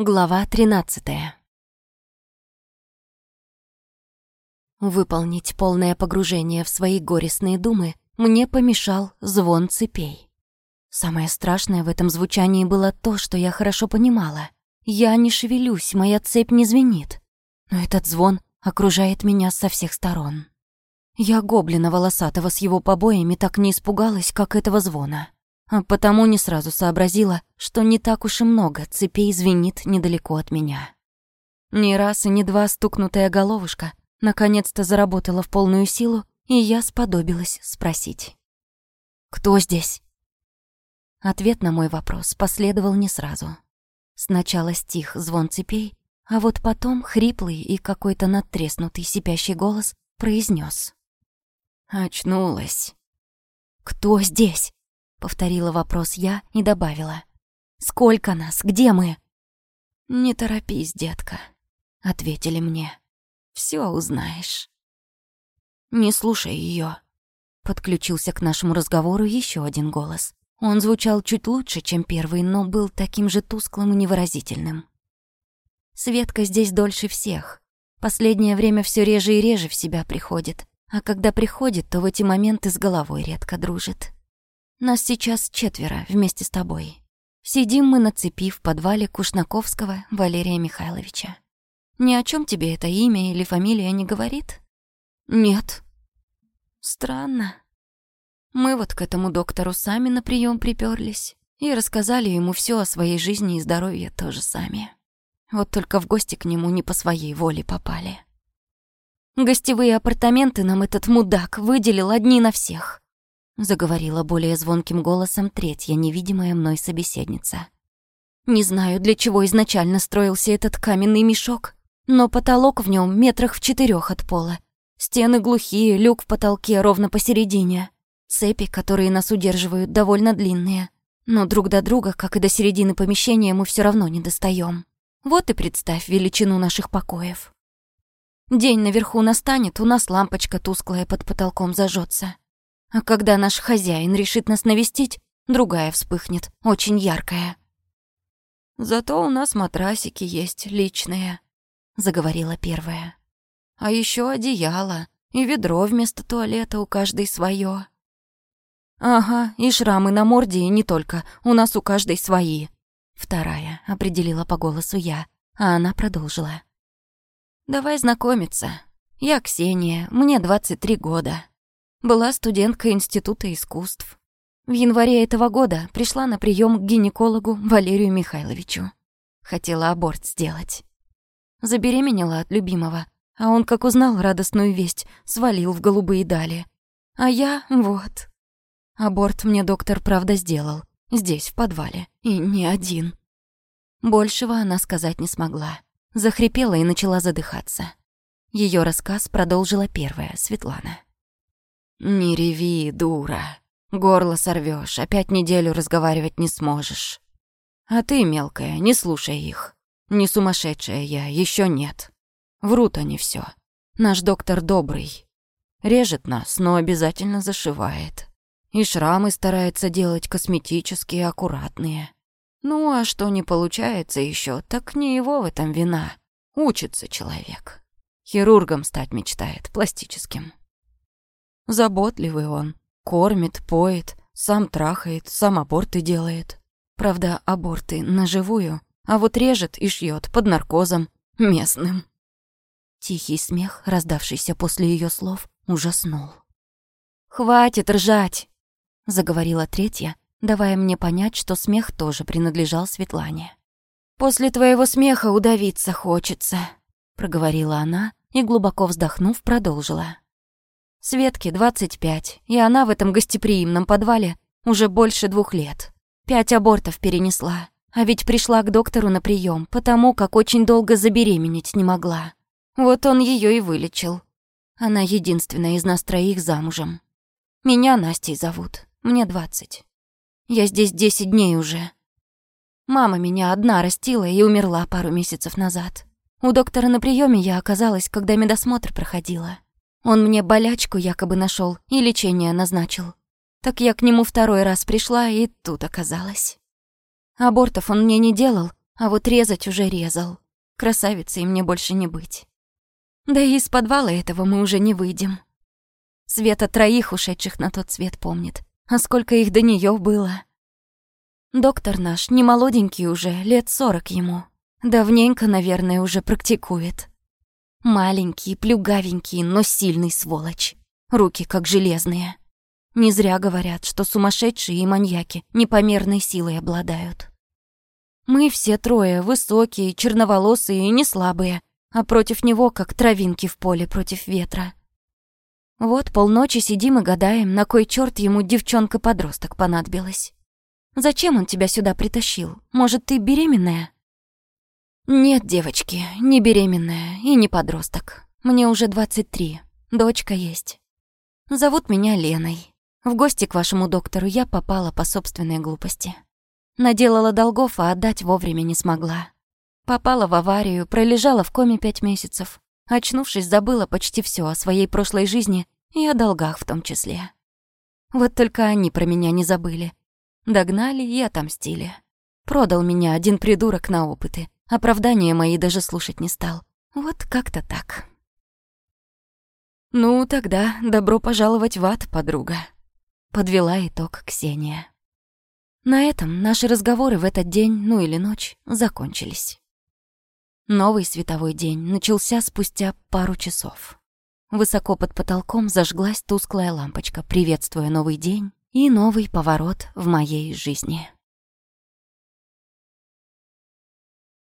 Глава 13 Выполнить полное погружение в свои горестные думы мне помешал звон цепей. Самое страшное в этом звучании было то, что я хорошо понимала. Я не шевелюсь, моя цепь не звенит. Но этот звон окружает меня со всех сторон. Я гоблина волосатого с его побоями так не испугалась, как этого звона. А потому не сразу сообразила, что не так уж и много цепей звенит недалеко от меня. Ни раз и ни два стукнутая головушка наконец-то заработала в полную силу, и я сподобилась спросить. «Кто здесь?» Ответ на мой вопрос последовал не сразу. Сначала стих звон цепей, а вот потом хриплый и какой-то надтреснутый сипящий голос произнес: «Очнулась». «Кто здесь?» — повторила вопрос я и добавила. «Сколько нас? Где мы?» «Не торопись, детка», — ответили мне. Все узнаешь». «Не слушай ее, — подключился к нашему разговору еще один голос. Он звучал чуть лучше, чем первый, но был таким же тусклым и невыразительным. «Светка здесь дольше всех. Последнее время все реже и реже в себя приходит. А когда приходит, то в эти моменты с головой редко дружит». Нас сейчас четверо вместе с тобой. Сидим мы на цепи в подвале Кушнаковского Валерия Михайловича. Ни о чем тебе это имя или фамилия не говорит? Нет. Странно. Мы вот к этому доктору сами на прием приперлись и рассказали ему все о своей жизни и здоровье тоже сами. Вот только в гости к нему не по своей воле попали. Гостевые апартаменты нам этот мудак выделил одни на всех заговорила более звонким голосом третья невидимая мной собеседница. Не знаю, для чего изначально строился этот каменный мешок, но потолок в нем метрах в четырех от пола. Стены глухие, люк в потолке ровно посередине. Цепи, которые нас удерживают, довольно длинные. Но друг до друга, как и до середины помещения, мы все равно не достаем. Вот и представь величину наших покоев. День наверху настанет, у нас лампочка тусклая под потолком зажжется. А когда наш хозяин решит нас навестить, другая вспыхнет, очень яркая. «Зато у нас матрасики есть личные», — заговорила первая. «А еще одеяло и ведро вместо туалета у каждой свое. «Ага, и шрамы на морде, и не только, у нас у каждой свои». Вторая определила по голосу я, а она продолжила. «Давай знакомиться. Я Ксения, мне 23 года была студентка Института искусств. В январе этого года пришла на прием к гинекологу Валерию Михайловичу. Хотела аборт сделать. Забеременела от любимого, а он, как узнал радостную весть, свалил в голубые дали. А я вот. Аборт мне доктор, правда, сделал. Здесь, в подвале. И не один. Большего она сказать не смогла. Захрипела и начала задыхаться. Ее рассказ продолжила первая, Светлана. «Не реви, дура. Горло сорвешь, опять неделю разговаривать не сможешь. А ты, мелкая, не слушай их. Не сумасшедшая я, еще нет. Врут они все. Наш доктор добрый. Режет нас, но обязательно зашивает. И шрамы старается делать косметические, аккуратные. Ну а что не получается еще, так не его в этом вина. Учится человек. Хирургом стать мечтает, пластическим. Заботливый он. Кормит, поет, сам трахает, сам аборты делает. Правда, аборты на живую, а вот режет и шьет под наркозом местным. Тихий смех, раздавшийся после ее слов, ужаснул. «Хватит ржать!» — заговорила третья, давая мне понять, что смех тоже принадлежал Светлане. «После твоего смеха удавиться хочется», — проговорила она и, глубоко вздохнув, продолжила. Светке 25, и она в этом гостеприимном подвале уже больше двух лет. Пять абортов перенесла, а ведь пришла к доктору на прием, потому как очень долго забеременеть не могла. Вот он ее и вылечил. Она единственная из нас троих замужем. Меня Настей зовут, мне 20. Я здесь 10 дней уже. Мама меня одна растила и умерла пару месяцев назад. У доктора на приеме я оказалась, когда медосмотр проходила. Он мне болячку якобы нашел и лечение назначил. Так я к нему второй раз пришла и тут оказалась. Абортов он мне не делал, а вот резать уже резал. Красавицей мне больше не быть. Да и из подвала этого мы уже не выйдем. Света троих ушедших на тот свет помнит. А сколько их до неё было. Доктор наш, не молоденький уже, лет сорок ему. Давненько, наверное, уже практикует. Маленький, плюгавенький, но сильный сволочь. Руки как железные. Не зря говорят, что сумасшедшие и маньяки непомерной силой обладают. Мы все трое высокие, черноволосые и неслабые, а против него как травинки в поле против ветра. Вот полночи сидим и гадаем, на кой черт ему девчонка-подросток понадобилась. Зачем он тебя сюда притащил? Может, ты беременная? «Нет, девочки, не беременная и не подросток. Мне уже 23. Дочка есть. Зовут меня Леной. В гости к вашему доктору я попала по собственной глупости. Наделала долгов, а отдать вовремя не смогла. Попала в аварию, пролежала в коме пять месяцев. Очнувшись, забыла почти все о своей прошлой жизни и о долгах в том числе. Вот только они про меня не забыли. Догнали и отомстили. Продал меня один придурок на опыты. Оправдания мои даже слушать не стал. Вот как-то так. «Ну, тогда добро пожаловать в ад, подруга», — подвела итог Ксения. На этом наши разговоры в этот день, ну или ночь, закончились. Новый световой день начался спустя пару часов. Высоко под потолком зажглась тусклая лампочка, приветствуя новый день и новый поворот в моей жизни.